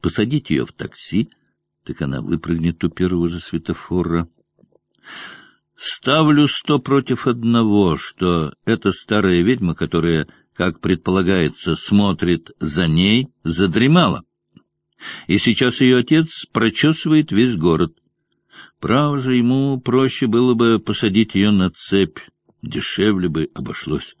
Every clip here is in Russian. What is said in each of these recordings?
посадить ее в такси, так она выпрыгнет у первого же светофора. Ставлю сто против одного, что эта старая ведьма, которая, как предполагается, смотрит за ней, задремала. И сейчас ее отец прочесывает весь город. Право же, ему проще было бы посадить ее на цепь, дешевле бы обошлось.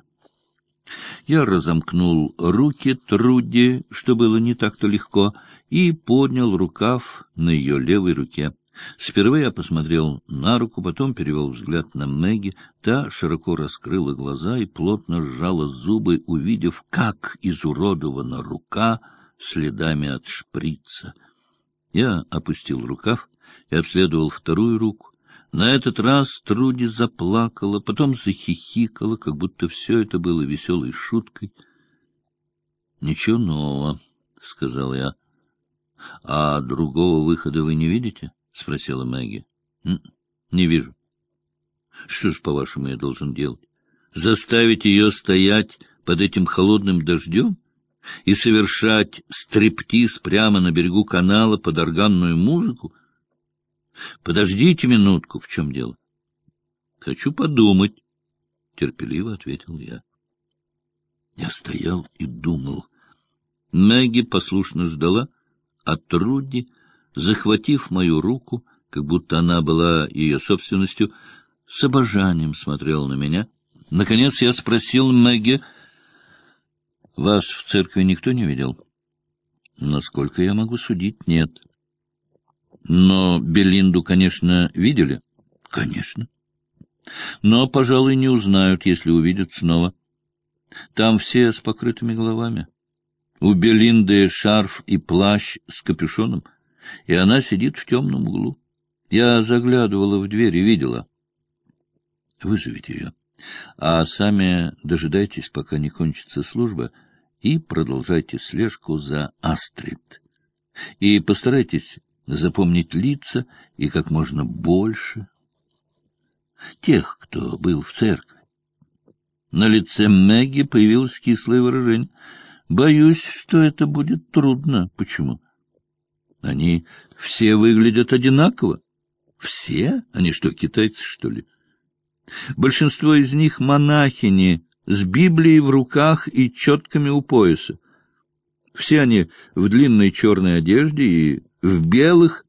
Я разомкнул руки Труди, что было не так-то легко, и поднял рукав на ее левой руке. Сперва я посмотрел на руку, потом перевел взгляд на Мэгги. Та широко раскрыла глаза и плотно сжала зубы, увидев, как изуродована рука следами от шприца. Я опустил рукав и обследовал вторую руку. На этот раз Труди заплакала, потом захихикала, как будто все это было веселой шуткой. — Ничего нового, — сказал я. — А другого выхода вы не видите? — спросила Мэгги. — Не вижу. — Что ж, по-вашему, я должен делать? Заставить ее стоять под этим холодным дождем и совершать стриптиз прямо на берегу канала под органную музыку? — Подождите минутку, в чем дело? — Хочу подумать, — терпеливо ответил я. Я стоял и думал. Мэгги послушно ждала, а Труди, захватив мою руку, как будто она была ее собственностью, с обожанием смотрела на меня. Наконец я спросил Мэгги, «Вас в церкви никто не видел?» «Насколько я могу судить, нет». Но Белинду, конечно, видели? Конечно. Но, пожалуй, не узнают, если увидят снова. Там все с покрытыми головами. У Белинды шарф и плащ с капюшоном, и она сидит в темном углу. Я заглядывала в дверь и видела. Вызовите ее. А сами дожидайтесь, пока не кончится служба, и продолжайте слежку за Астрид. И постарайтесь запомнить лица и как можно больше тех, кто был в церкви. На лице Мэгги появилось кислое выражение. Боюсь, что это будет трудно. Почему? Они все выглядят одинаково. Все? Они что, китайцы, что ли? Большинство из них монахини с Библией в руках и четками у пояса. Все они в длинной черной одежде и в белых...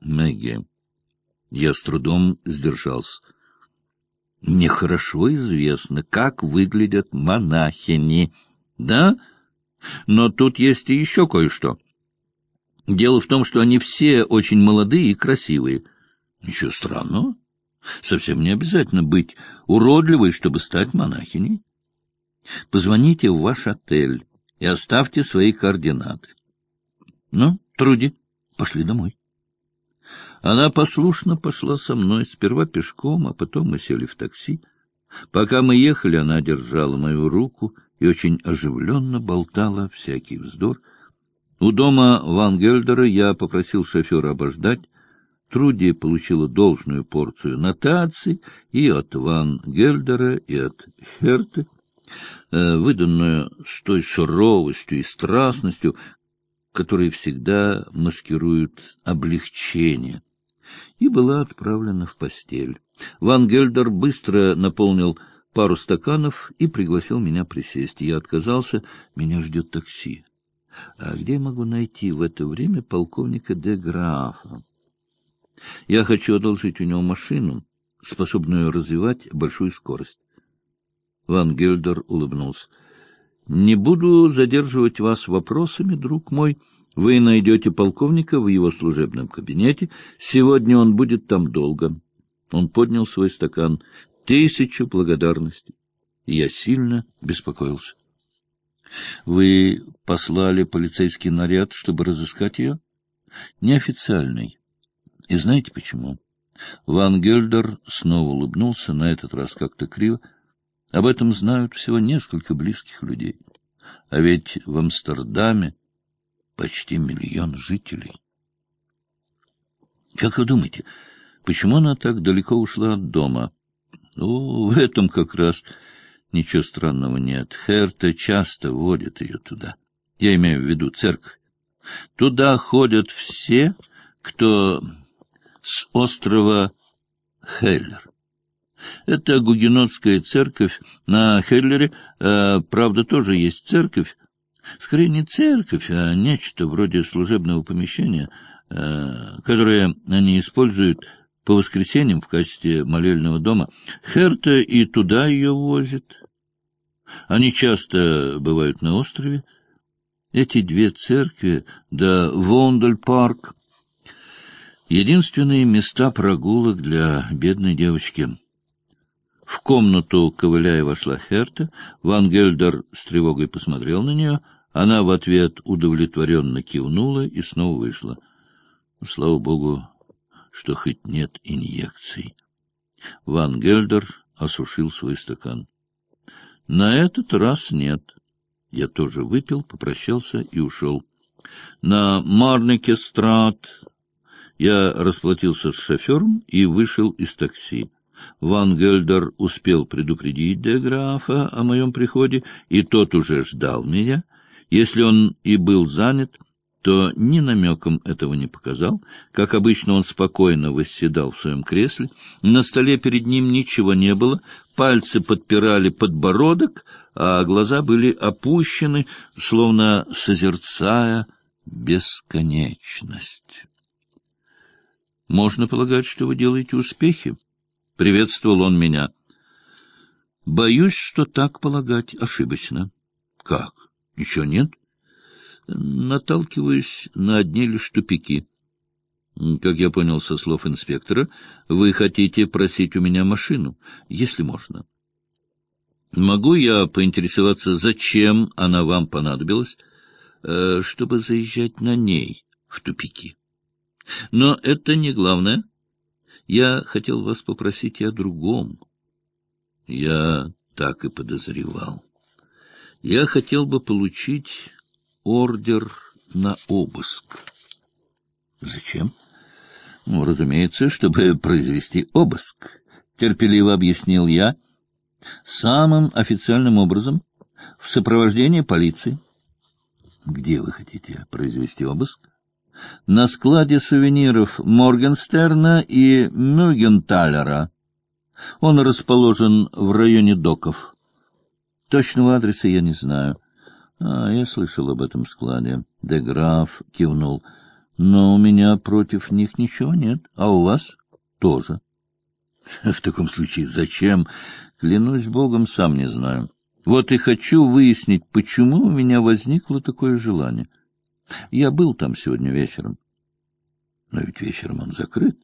Мэгги. Я с трудом сдержался. Мне хорошо известно, как выглядят монахини. Да? Но тут есть и еще кое-что. Дело в том, что они все очень молодые и красивые. Ничего странного. Совсем не обязательно быть уродливой, чтобы стать монахиней. Позвоните в ваш отель и оставьте свои координаты. Ну, труди. Пошли домой. Она послушно пошла со мной, сперва пешком, а потом мы сели в такси. Пока мы ехали, она держала мою руку и очень оживленно болтала всякий вздор. У дома Ван Гельдера я попросил шофера обождать. Труди получила должную порцию нотаций и от Ван Гельдера, и от Херты, э, выданную с той суровостью и страстностью, которые всегда маскируют облегчение, и была отправлена в постель. Ван Гельдер быстро наполнил пару стаканов и пригласил меня присесть. Я отказался, меня ждет такси. А где я могу найти в это время полковника де Графа? Я хочу одолжить у него машину, способную развивать большую скорость. Ван Гельдер улыбнулся. Не буду задерживать вас вопросами, друг мой. Вы найдете полковника в его служебном кабинете. Сегодня он будет там долго. Он поднял свой стакан. Тысячу благодарностей. Я сильно беспокоился. Вы послали полицейский наряд, чтобы разыскать ее? Неофициальный. И знаете почему? Ван Гельдер снова улыбнулся, на этот раз как-то криво. Об этом знают всего несколько близких людей. А ведь в Амстердаме почти миллион жителей. Как вы думаете, почему она так далеко ушла от дома? Ну, в этом как раз ничего странного нет. Херта часто водит ее туда. Я имею в виду церковь. Туда ходят все, кто с острова Хеллер. Это гугенотская церковь на Хеллере, э, правда, тоже есть церковь. Скорее не церковь, а нечто вроде служебного помещения, э, которое они используют по воскресеньям в качестве молельного дома. Херта и туда ее возит. Они часто бывают на острове. Эти две церкви, да Вондаль-парк — единственные места прогулок для бедной девочки. В комнату, ковыляя, вошла Херта. Ван Гельдер с тревогой посмотрел на нее. Она в ответ удовлетворенно кивнула и снова вышла. Слава богу, что хоть нет инъекций. Ван Гельдер осушил свой стакан. На этот раз нет. Я тоже выпил, попрощался и ушел. На Марнике страт я расплатился с шофером и вышел из такси. Ван Гельдер успел предупредить де графа о моем приходе, и тот уже ждал меня. Если он и был занят, то ни намеком этого не показал. Как обычно, он спокойно восседал в своем кресле. На столе перед ним ничего не было, пальцы подпирали подбородок, а глаза были опущены, словно созерцая бесконечность. «Можно полагать, что вы делаете успехи?» — приветствовал он меня. «Боюсь, что так полагать ошибочно». «Как? Ничего нет?» Наталкиваюсь на одни лишь тупики. Как я понял со слов инспектора, вы хотите просить у меня машину, если можно. Могу я поинтересоваться, зачем она вам понадобилась? Э, чтобы заезжать на ней в тупики. Но это не главное. Я хотел вас попросить и о другом. Я так и подозревал. Я хотел бы получить ордер на обыск. Зачем? Ну, разумеется, чтобы произвести обыск, терпеливо объяснил я, самым официальным образом, в сопровождении полиции. Где вы хотите произвести обыск? На складе сувениров Моргенстерна и Мюгенталера. Он расположен в районе доков. Точного адреса я не знаю. А, я слышал об этом складе. Де Граф кивнул. Но у меня против них ничего нет. А у вас? Тоже. В таком случае зачем? Клянусь Богом, сам не знаю. Вот и хочу выяснить, почему у меня возникло такое желание. Я был там сегодня вечером. Но ведь вечером он закрыт.